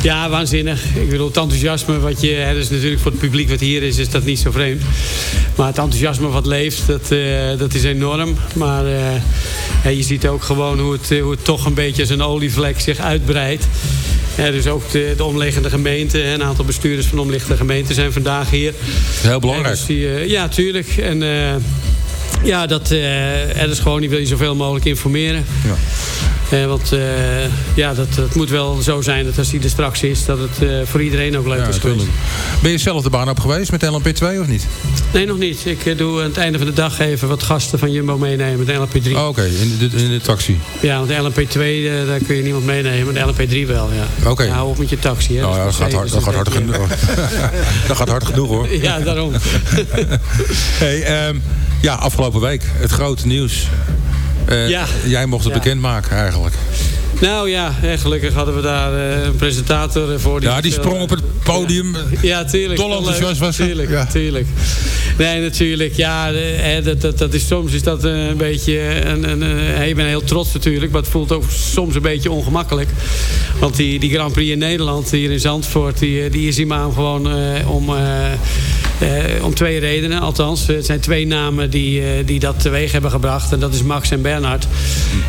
Ja, waanzinnig. Ik bedoel, het enthousiasme wat je... Hè, dus natuurlijk voor het publiek wat hier is, is dat niet zo vreemd. Maar het enthousiasme wat leeft, dat, eh, dat is enorm. Maar je ziet ook gewoon hoe het, eh, hoe het toch een beetje als een olievlek zich uitbreidt. Ja, dus ook de, de omliggende gemeenten, hè, een aantal bestuurders van de omliggende gemeenten zijn vandaag hier. Heel belangrijk. Dus die, eh, ja, tuurlijk. En eh, ja, dat, er is gewoon, die wil je zoveel mogelijk informeren. Ja. Eh, want eh, ja, dat, dat moet wel zo zijn dat als die er straks is, dat het eh, voor iedereen ook leuk Ja, is geweest. Ben je zelf de baan op geweest met LMP2 of niet? Nee, nog niet. Ik eh, doe aan het einde van de dag even wat gasten van Jumbo meenemen. De LP3. Oh, Oké, in, de, in de taxi. Ja, want de LP2, eh, daar kun je niemand meenemen. De LP3 wel, ja. Oké. Ja, hou op met je taxi. Hè. Nou ja, Dat gaat hard, dat gaat hard genoeg. <laughs> dat gaat hard genoeg hoor. <laughs> Ja, daarom. <laughs> Hey, ehm, ja, afgelopen week het grote nieuws. Eh, Ja. Jij mocht het Ja. bekendmaken eigenlijk. Nou ja, eh, gelukkig hadden we daar eh, een presentator voor. Ja, die sprong op het podium. Ja, tuurlijk. Dol enthousiast was. Tuurlijk, Ja. tuurlijk. Nee, natuurlijk. Ja, eh, dat, dat, dat is, soms is dat eh, een beetje... Een, een, een, ik ben heel trots natuurlijk, maar het voelt ook soms een beetje ongemakkelijk. Want die, die Grand Prix in Nederland, hier in Zandvoort... die, eh, die is die gewoon eh, om... eh, Eh, om twee redenen, althans. Het zijn twee namen die, eh, die dat teweeg hebben gebracht. En dat is Max en Bernhard.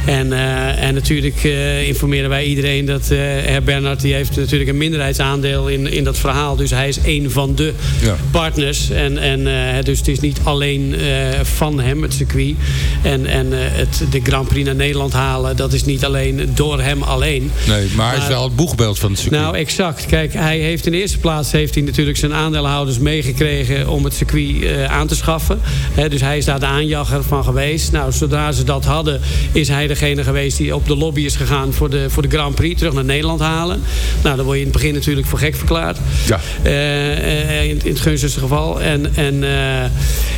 En, eh, en natuurlijk eh, informeren wij iedereen dat eh Herr Bernhard... die heeft natuurlijk een minderheidsaandeel in, in dat verhaal. Dus hij is een van de Ja. partners. En, en, eh, dus het is niet alleen eh, van hem, het circuit. En, en eh, het, de Grand Prix naar Nederland halen... dat is niet alleen door hem alleen. Nee, maar hij is wel het boegbeeld van het circuit. Nou, exact. Kijk, hij heeft in de eerste plaats heeft hij natuurlijk zijn aandeelhouders meegekregen om het circuit eh, aan te schaffen. Dus hij is daar de aanjager van geweest. Nou, zodra ze dat hadden, is hij degene geweest die op de lobby is gegaan voor de, voor de Grand Prix. Terug naar Nederland halen. Nou, dan word je in het begin natuurlijk voor gek verklaard. Ja. Eh, eh, in, in het gunstigste geval. En, en,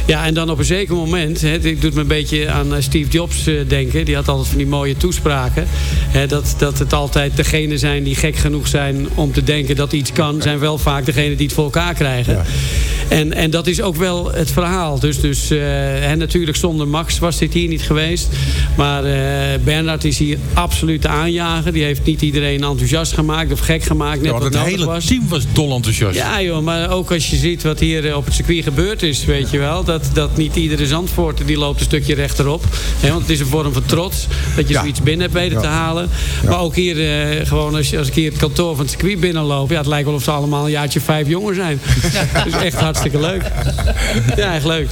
ja, en dan op een zeker moment, hè, dit doet me een beetje aan Steve Jobs denken. Die had altijd van die mooie toespraken. Hè, dat, dat het altijd degenen zijn die gek genoeg zijn om te denken dat iets kan, zijn wel vaak degenen die het voor elkaar krijgen. En, en dat is ook wel het verhaal. Dus, dus eh, natuurlijk zonder Max was dit hier niet geweest. Maar eh Bernard is hier absoluut de aanjager. Die heeft niet iedereen enthousiast gemaakt of gek gemaakt. Net Ja, wat het hele was. team was dol enthousiast. Ja joh, maar ook als je ziet wat hier eh, op het circuit gebeurd is, weet je wel. Dat, dat niet iedere Zandvoort die loopt een stukje rechterop. Hè, want het is een vorm van trots dat je Ja. zoiets binnen hebt weten te halen. Maar ook hier, gewoon als, als ik hier het kantoor van het circuit binnenloop. Ja, het lijkt wel of ze allemaal een jaartje vijf jonger zijn. <laughs> Dat is echt hartstikke leuk. <laughs> Ja, echt leuk.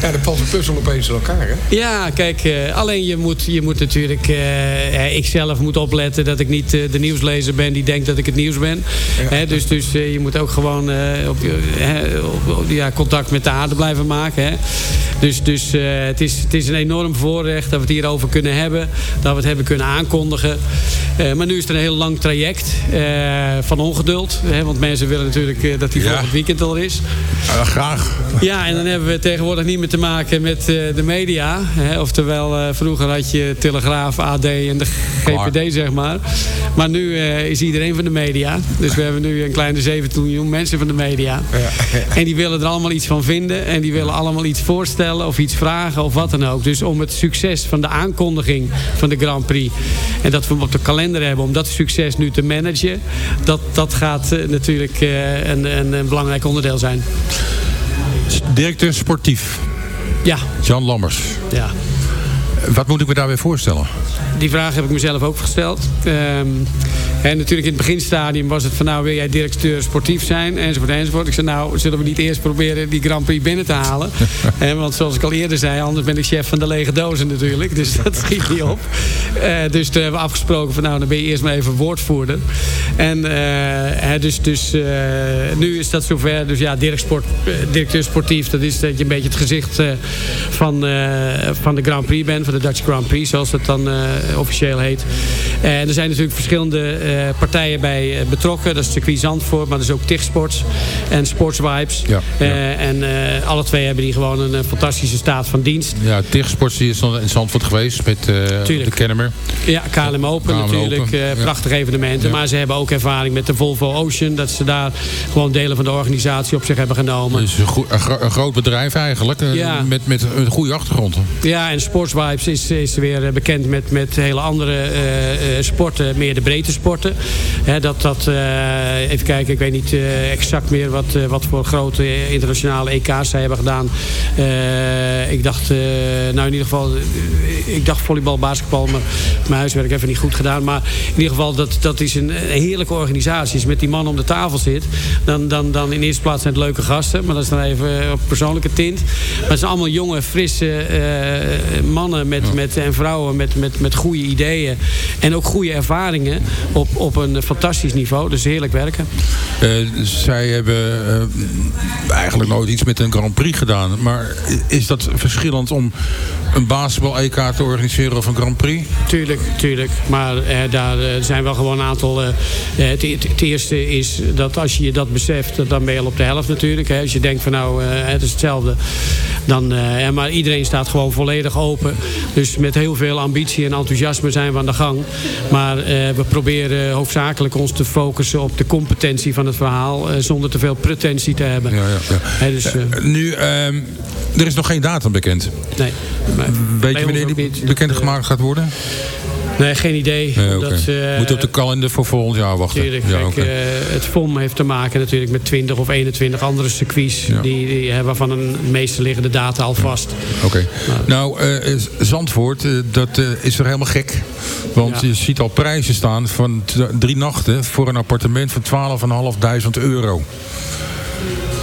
Ja, dan valt de puzzel opeens in elkaar, hè? Ja, kijk, eh, alleen je moet, je moet natuurlijk... eh, ik zelf moet opletten dat ik niet de nieuwslezer ben... die denkt dat ik het nieuws ben. Hè, dus dus je moet ook gewoon op, ja, contact met de aarde blijven maken. Hè. Dus, dus het, is, het is een enorm voorrecht dat we het hierover kunnen hebben. Dat we het hebben kunnen aankondigen. Maar nu is het een heel lang traject van ongeduld. Hè, want mensen willen natuurlijk dat die Ja. volgend weekend al is. Eh, graag. Ja, en dan hebben we tegenwoordig niet meer te maken met eh, de media. Hè? Oftewel, eh, vroeger had je Telegraaf, AD en de GPD, zeg maar. Maar nu is iedereen van de media. Dus we hebben nu een kleine 17 miljoen mensen van de media. <laughs> En die willen er allemaal iets van vinden. En die willen allemaal iets voorstellen of iets vragen of wat dan ook. Dus om het succes van de aankondiging van de Grand Prix... en dat we hem op de kalender hebben om dat succes nu te managen... dat, dat gaat natuurlijk een, een, een belangrijk onderdeel zijn. Directeur sportief, Ja, Jan Lammers. ja. Wat moet ik me daarbij voorstellen? Die vraag heb ik mezelf ook gesteld. Ehm, en natuurlijk in het beginstadium was het van nou wil jij directeur sportief zijn enzovoort enzovoort. Ik zei nou zullen we niet eerst proberen die Grand Prix binnen te halen. <laughs> Hè, want zoals ik al eerder zei anders ben ik chef van de lege dozen natuurlijk. Dus <laughs> dat schiet niet op. Eh, dus toen hebben we afgesproken van nou dan ben je eerst maar even woordvoerder. En eh, dus, dus eh, nu is dat zover. Dus ja sport, directeur sportief dat is dat je een beetje het gezicht van, van de Grand Prix bent. Van de Dutch Grand Prix zoals dat dan officieel heet. En er zijn natuurlijk verschillende partijen bij eh, betrokken. Dat is circuit Zandvoort, maar dat is ook TIG Sports en Sports Vibes. Ja, ja. Eh, en eh, alle twee hebben die gewoon een, eh, fantastische staat van dienst. Ja, Tegensports is dan in Zandvoort geweest met eh, de Kennemer. Ja, KLM Open KLM natuurlijk. Open, eh, prachtige evenementen. Maar ze hebben ook ervaring met de Volvo Ocean. Dat ze daar gewoon delen van de organisatie op zich hebben genomen. Dus een, een, gro- een groot bedrijf eigenlijk. eh, Ja. Met, met een goede achtergrond. Ja, en Sports Vibes is, is weer eh, bekend met, met hele andere eh, eh, sporten, meer de breedte dat, dat, eh, even kijken, ik weet niet eh, exact meer wat, eh, wat voor grote internationale EK's zij hebben gedaan. Ik dacht, nou in ieder geval, ik dacht volleybal, basketbal, maar mijn huiswerk even niet goed gedaan. Maar in ieder geval, dat, dat is een, heerlijke organisatie. Als je met die man om de tafel zit, dan, dan, dan in eerste plaats zijn het leuke gasten. Maar dat is dan even op persoonlijke tint. Maar het zijn allemaal jonge, frisse mannen met, met, en vrouwen met, met, met goede ideeën. En ook goede ervaringen op, op een fantastisch niveau. Dus heerlijk werken. Eh, zij hebben eh, eigenlijk nooit iets met een Grand Prix gedaan. Maar is dat verschillend om een basketbal-EK te organiseren of een Grand Prix? Tuurlijk, tuurlijk. Maar eh, daar zijn wel gewoon een aantal... het, eerste is dat als je dat beseft, dan ben je al op de helft natuurlijk. Hè. Als je denkt van nou, het is hetzelfde. Dan, maar iedereen staat gewoon volledig open. Dus met heel veel ambitie en enthousiasme zijn we aan de gang. Maar we proberen hoofdzakelijk ons te focussen op de competentie van het verhaal. eh, zonder te veel pretentie te hebben. Ja, ja, dus, eh, Nu, ehm, er is nog geen datum bekend. nee. Weet je wanneer die bekendgemaakt gaat worden? Nee, geen idee. Nee. Dat, eh, Moet op de kalender voor volgend jaar wachten. Tuurlijk, ja, eh, het FOM heeft te maken natuurlijk met 20 of 21 andere circuits... Ja. Die, die, waarvan een, de meeste liggen de data al vast. Oké. Nou, eh, Zandvoort, dat is er helemaal gek. Want je ziet al prijzen staan van drie nachten... voor een appartement van 12.500 euro.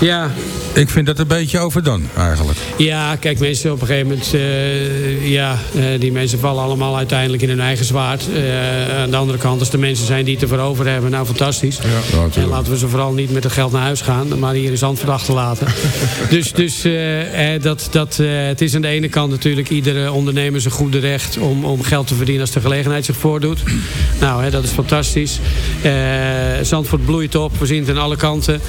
Ja, Ik vind dat een beetje overdone, eigenlijk. Ja, kijk, mensen op een gegeven moment... eh, ja, eh, die mensen vallen allemaal uiteindelijk in hun eigen zwaard. Eh, aan de andere kant, als de mensen zijn die het ervoor over hebben... nou, fantastisch. Ja, en laten we ze vooral niet met het geld naar huis gaan... maar hier in Zandvoort achterlaten. <laughs> dus dus dat, dat, het is aan de ene kant natuurlijk... iedere ondernemer zijn goede recht om, om geld te verdienen... als de gelegenheid zich voordoet. Nou, hè, dat is fantastisch. Zandvoort bloeit op, we zien het aan alle kanten.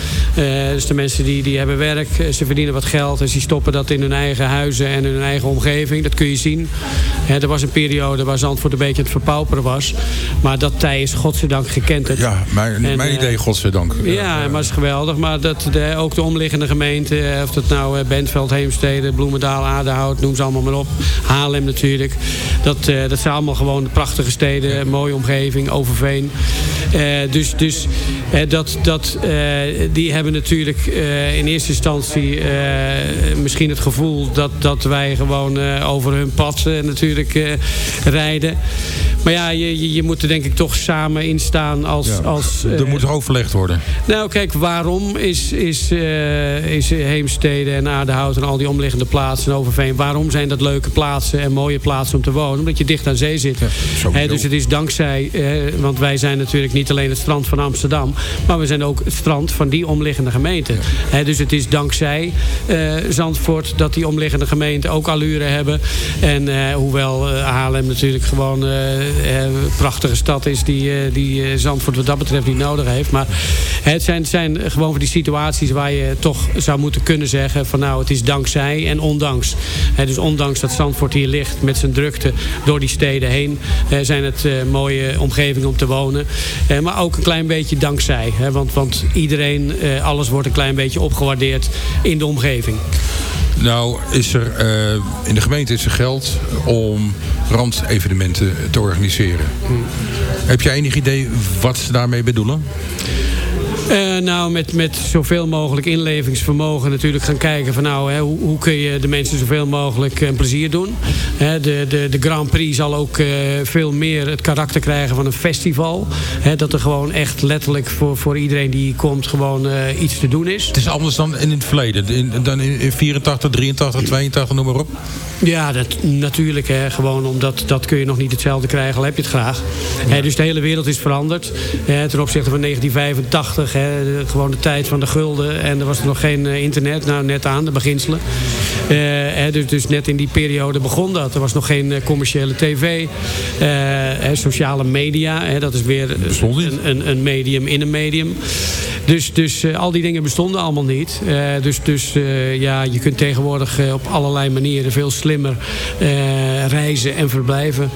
Dus de mensen die, die hebben werk, eh, ze verdienen wat geld... en ze stoppen dat in hun eigen huizen en hun eigen omgeving. Dat kun je zien. Er was een periode waar Zandvoort een beetje aan het verpauperen was. Maar dat tij is godzijdank gekend. Ja, mijn, En, mijn eh, idee, godzijdank. Ja, maar het is geweldig. Maar dat de, ook de omliggende gemeenten, eh, of dat nou Bentveld, Heemstede, Bloemendaal, Aardehout, noem ze allemaal maar op. Haarlem natuurlijk. Dat, dat zijn allemaal gewoon prachtige steden, mooie omgeving, Overveen. Dus dus dat, dat, eh, die hebben natuurlijk eh, in eerste instantie eh, misschien het gevoel dat, dat wij gewoon eh, over hun pad eh, natuurlijk eh, rijden. Maar ja, je, je, moet er denk ik toch samen in staan als... Ja. als er eh, moet overlegd worden. nou, kijk, waarom is, is, eh, is Heemstede en Aardehout en al die omliggende plaatsen en Overveen... waarom zijn dat leuke plaatsen en mooie plaatsen om te wonen? Omdat je dicht aan zee zit. dus het is dankzij, eh, want wij zijn natuurlijk niet alleen het strand van Amsterdam... maar we zijn ook het strand van die omliggende gemeenten. Hè, dus het is dankzij eh, Zandvoort dat die omliggende gemeenten ook allure hebben. En eh, hoewel eh, Haarlem natuurlijk gewoon een prachtige stad is... die, die Zandvoort wat dat betreft niet nodig heeft. Maar het zijn, zijn gewoon van die situaties waar je toch zou moeten kunnen zeggen... van nou, het is dankzij en ondanks. Dus ondanks dat Zandvoort hier ligt met zijn drukte door die steden heen... zijn het mooie omgevingen om te wonen. Maar ook een klein beetje dankzij. Hè, want, want iedereen, eh, alles wordt een klein beetje opgewaardeerd in de omgeving. Nou, is er eh, in de gemeente is er geld om randevenementen te organiseren. Heb jij enig idee wat ze daarmee bedoelen? Eh, nou, met, met zoveel mogelijk inlevingsvermogen natuurlijk gaan kijken van nou, hè, hoe, hoe kun je de mensen zoveel mogelijk een plezier doen. Hè, de, de, de Grand Prix zal ook eh, veel meer het karakter krijgen van een festival. Hè, dat er gewoon echt letterlijk voor, voor iedereen die komt gewoon eh, iets te doen is. Het is anders dan in het verleden. In, dan in, in 84, 83, 82, noem maar op. Ja, dat, natuurlijk. Hè, gewoon omdat dat kun je nog niet hetzelfde krijgen, al heb je het graag. Hè, dus de hele wereld is veranderd. Hè, ten opzichte van 1985, hè, de- gewoon de tijd van de gulden. En er was er nog geen eh, internet, nou net aan, de beginselen. Eh, hè, dus, dus net in die periode begon dat. Er was nog geen eh, commerciële tv. hè, sociale media, hè, dat is weer een, een, een medium in een medium. Dus, dus eh, al die dingen bestonden allemaal niet. Eh, dus dus eh, ja, je kunt tegenwoordig op allerlei manieren veel slimmer reizen en verblijven.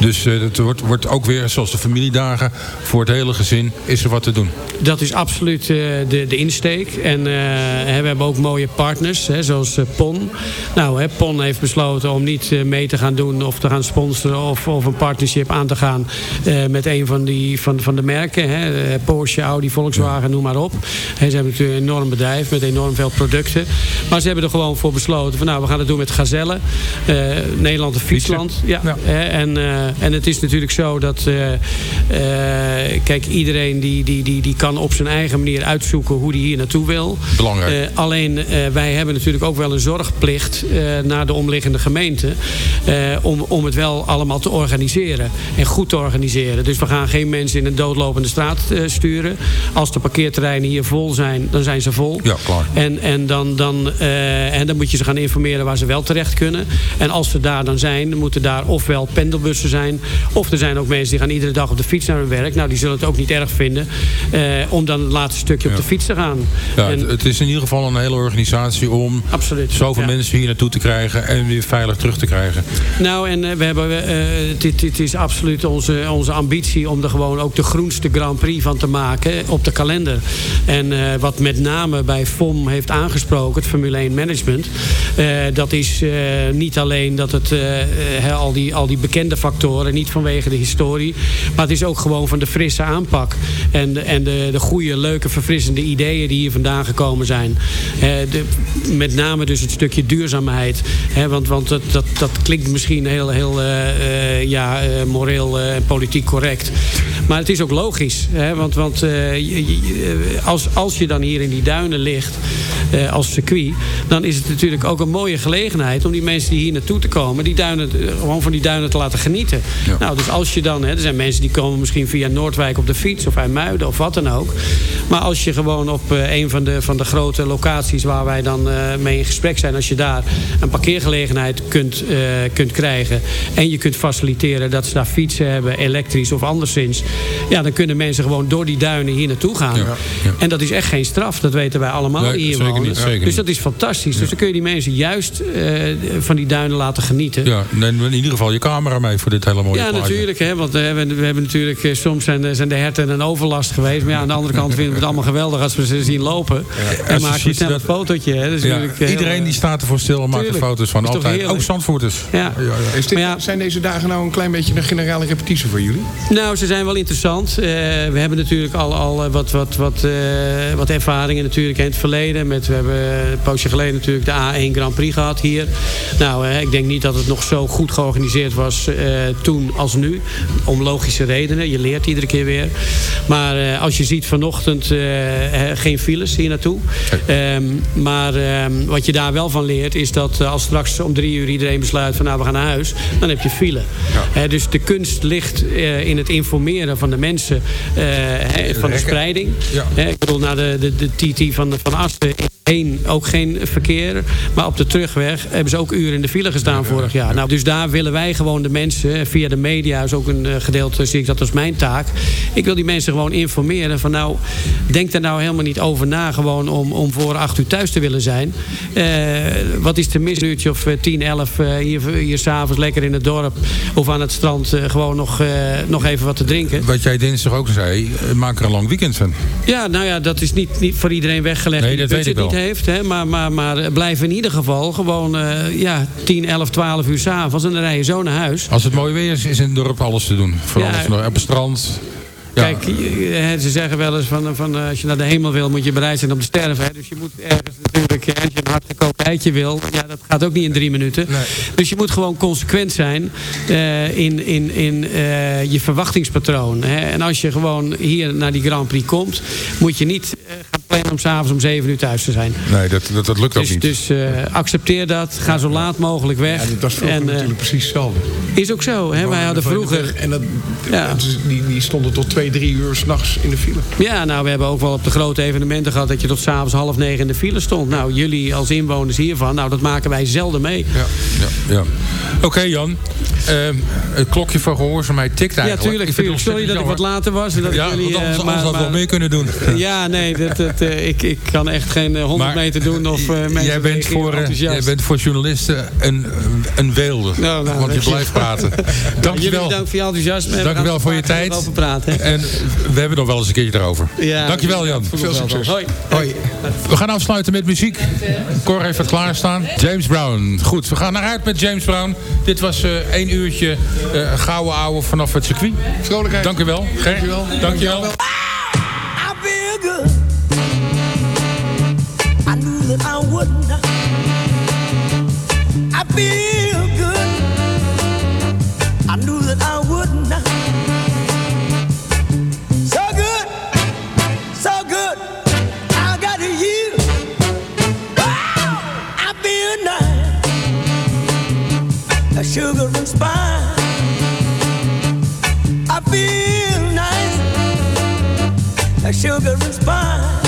Dus het wordt, wordt ook weer, zoals de familiedagen, voor het hele gezin is er wat te doen. Dat is absoluut de, de insteek. En we hebben ook mooie partners, hè, zoals PON. Nou, hè, PON heeft besloten om niet mee te gaan doen of te gaan sponsoren of, of een partnership aan te gaan met een van, die, van, van de merken. Hè, Porsche, Audi, Volkswagen, noem maar op. Hè, ze hebben natuurlijk een enorm bedrijf met enorm veel producten. Maar ze hebben er gewoon voor besloten van nou, we gaan het doen met Gazelle. Eh, Nederland een fietsland. Ja. En, eh, en het is natuurlijk zo dat eh, kijk, iedereen die, die, die, die kan op zijn eigen manier uitzoeken hoe die hier naartoe wil. Belangrijk. Alleen wij hebben natuurlijk ook wel een zorgplicht naar de omliggende gemeente. om, om het wel allemaal te organiseren. En goed te organiseren. Dus we gaan geen mensen in een doodlopende straat sturen. Als de parkeerterreinen hier vol zijn, dan zijn ze vol. Ja, klaar. En, en, dan, dan, eh, en dan moet je ze gaan informeren waar ze wel terecht kunnen. En als ze daar dan zijn, dan moeten daar ofwel pendelbussen zijn. Of er zijn ook mensen die gaan iedere dag op de fiets naar hun werk. Nou, die zullen het ook niet erg vinden. eh, om dan het laatste stukje op de fiets te gaan. Ja, En- het, is in ieder geval een hele organisatie om Absoluut, zoveel ja. mensen hier naartoe te krijgen en weer veilig terug te krijgen. Nou, en eh, we hebben, dit, dit is absoluut onze, onze ambitie om er gewoon ook de groenste Grand Prix van te maken op de kalender. Verder. En eh, wat met name bij FOM heeft aangesproken, het Formule 1 management... eh, dat is eh, niet alleen dat het eh, eh, al, die, al die bekende factoren... niet vanwege de historie, maar het is ook gewoon van de frisse aanpak... en, de- en de, de goede, leuke, verfrissende ideeën die hier vandaan gekomen zijn. Eh, de, met name dus het stukje duurzaamheid. Want want dat, dat, dat klinkt misschien heel, heel eh, eh, ja, eh, moreel eh, en politiek correct. Maar het is ook logisch. Hè, want want eh, eh, als, als je dan hier in die duinen ligt eh, als circuit... dan is het natuurlijk ook een mooie gelegenheid... om die mensen die hier naartoe te komen... Die duinen, eh, gewoon van die duinen te laten genieten. Nou, dus als je dan... Hè, er zijn mensen die komen misschien via Noordwijk op de fiets... of IJmuiden of wat dan ook. Maar als je gewoon op eh, een van de, van de grote locaties... waar wij dan mee in gesprek zijn... als je daar een parkeergelegenheid kunt, kunt krijgen... en je kunt faciliteren dat ze daar fietsen hebben... elektrisch of anderszins... ja, dan kunnen mensen gewoon door die duinen hier naartoe gaan. En dat is echt geen straf. Dat weten wij allemaal Nee, hier zeker wonen. niet, zeker dus dat is fantastisch. Dus dan kun je die mensen juist eh, van die duinen laten genieten. Ja, neem in ieder geval je camera mee voor dit hele mooie Ja, plaatje. natuurlijk. Hè, want eh, we, we hebben natuurlijk eh, soms zijn, zijn de herten een overlast geweest. Maar ja, aan de andere kant vinden we het allemaal geweldig als we ze zien lopen. en als je maken we ziet snel een fotootje. Hè. Dat is Ja, natuurlijk heel, iedereen die staat ervoor stil en maakt er foto's van. Altijd. Ook Zandvoorters. Ja. Is dit, Zijn deze dagen nou een klein beetje een generale repetitie voor jullie? Nou, ze zijn wel interessant. Eh, we hebben natuurlijk al, al wat, wat, wat, eh, wat ervaringen natuurlijk in het verleden. Met, we hebben een poosje geleden natuurlijk de A1 Grand Prix gehad hier. Nou, eh, ik denk niet dat het nog zo goed georganiseerd was eh, toen als nu. Om logische redenen. Je leert iedere keer weer. Maar eh, als je ziet vanochtend geen files hier naartoe. Ehm, maar ehm, wat je daar wel van leert is dat als straks om drie uur iedereen besluit van nou we gaan naar huis. Dan heb je file. Dus de kunst ligt in het informeren van de mensen van de spreiding. Ik bedoel, naar de, de, de TT van, van Asten heen ook geen verkeer. Maar op de terugweg hebben ze ook uren in de file gestaan vorig jaar. Nou, dus daar willen wij gewoon de mensen, eh, via de media is ook een eh, gedeelte, zie ik dat als mijn taak. Ik wil die mensen gewoon informeren van nou, denk er nou helemaal niet over na gewoon om, om voor acht uur thuis te willen zijn. Eh, wat is er mis, een uurtje of tien, elf eh, hier, hier s'avonds lekker in het dorp of aan het strand gewoon nog, nog even wat te drinken. Wat jij dinsdag ook zei, maak er een lang weekend van. Ja, nou ja, dat is niet, niet voor iedereen weggelegd Nee, dat weet ik niet heeft. Hè, maar, maar, maar eh, blijf in ieder geval gewoon eh, ja, 10, 11, 12 uur s'avonds en dan rij je zo naar huis. Als het mooi weer is, is in het dorp alles te doen. Van Ja. op het strand. Ja. Kijk, je- ze zeggen wel eens van, van eh, als je naar de hemel wil, moet je bereid zijn om te sterven. Hè? Dus je moet ergens natuurlijk, eh, als je een hardgekookt eitje wil, ja, dat gaat ook niet in drie minuten. Dus je moet gewoon consequent zijn eh, in, in, in eh, je verwachtingspatroon. Hè? En als je gewoon hier naar die Grand Prix komt, moet je niet eh, gaan plannen om s'avonds om zeven uur thuis te zijn. Nee, dat, dat, dat lukt ook Dus, niet. dus accepteer dat. Ga zo laat mogelijk weg. Ja, dat was vroeger En, natuurlijk precies hetzelfde. is ook zo. Hè? Wij hadden vroeger... En dat, Ja. is- die, die stonden tot twee, drie uur s'nachts in de file. Ja, nou, we hebben ook wel op de grote evenementen gehad... dat je tot s'avonds half negen in de file stond. Nou, jullie als inwoners hiervan, nou, dat maken wij zelden mee. Ja. Ja, ja. Oké Jan, Ehm, het klokje van gehoorzaamheid tikt Ja, eigenlijk. tuurlijk. Ik Sorry dat ik wat later was. en Dat Ja, ik jullie, anders, eh, anders had ik wel meer kunnen doen. <laughs> Ja, nee, dat, dat, eh, ik, ik kan echt geen eh, 100 Maar meter doen. Of, eh, mensen jij, bent voor, eh, jij bent voor journalisten een, een weelde. Nou, nou, want je je. blijft praten. <laughs> Jullie Dankjewel. bedankt voor je enthousiasme. We Dankjewel gaan voor je tijd. Praten. <laughs> En we hebben nog wel eens een keertje erover. Ja, Dankjewel Jan. Veel succes. Hoi. Hoi. We gaan afsluiten met muziek. Cor heeft het klaarstaan. James Brown. Goed, we gaan naar uit met James Brown. Dit was eh één uurtje eh gouden ouwe vanaf het circuit. Vrolijkheid. Dank u wel. Ger. Dankjewel. Dankjewel. I feel good. I knew that I would not. I feel sugar and spice.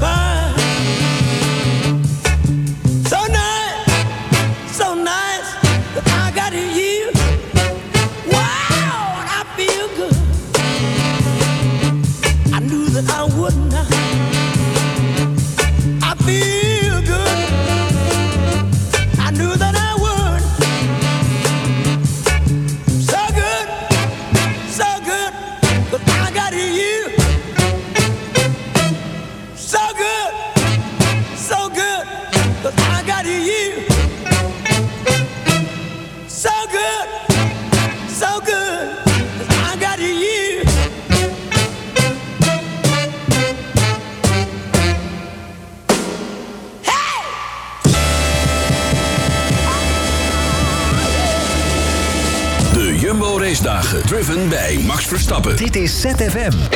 goes. Dit is ZFM.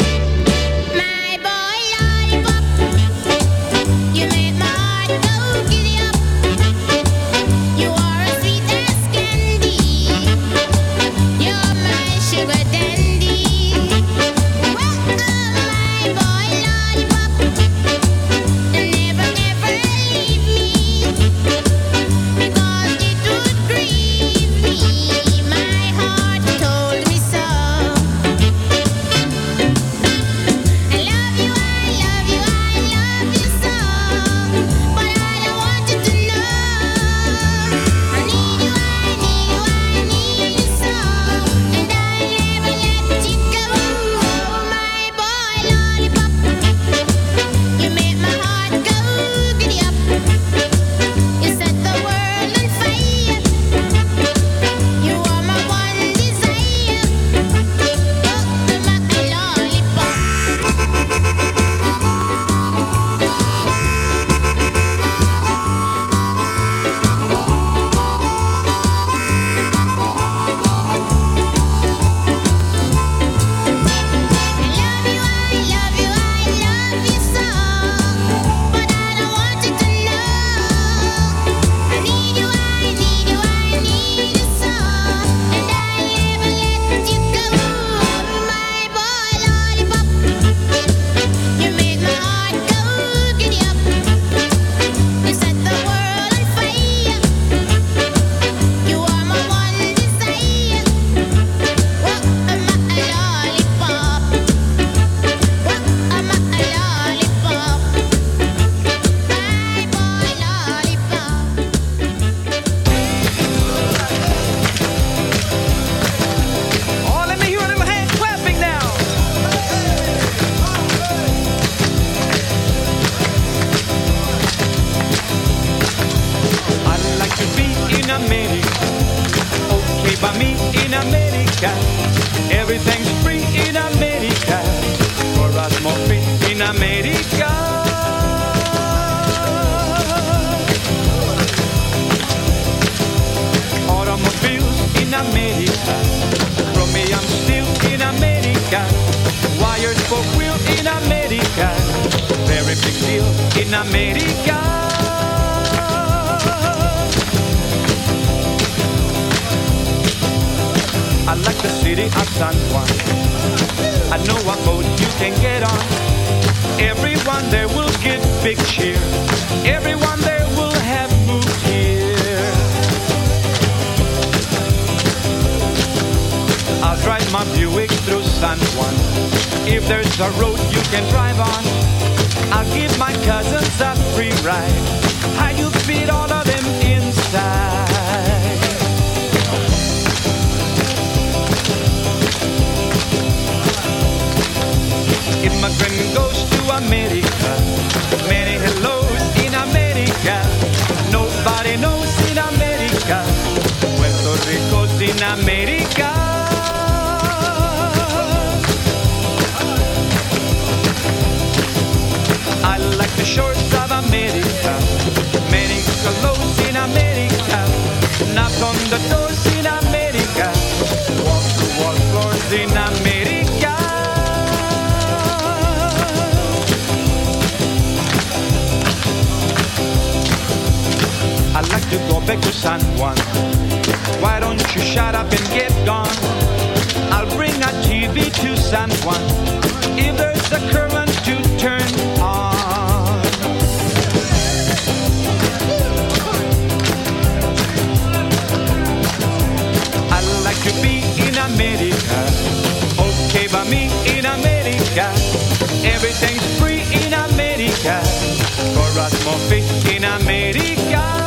know what boat you can get on. Everyone there will give big cheer. Everyone there will have moved here. I'll drive my Buick through San Juan. If there's a road you can drive on, I'll give my cousins a free ride. How you feed on goes to America. Many hellos in America. Nobody knows in America. Puerto Rico's in America. I like the shorts of America. Many clothes in America. Knock on the doors in America. Walk the wall floors in America. to go back to San Juan. Why don't you shut up and get gone? I'll bring a TV to San Juan if there's a current to turn on. I'd like to be in America, okay by me in America. Everything's free in America, for us more fish in America.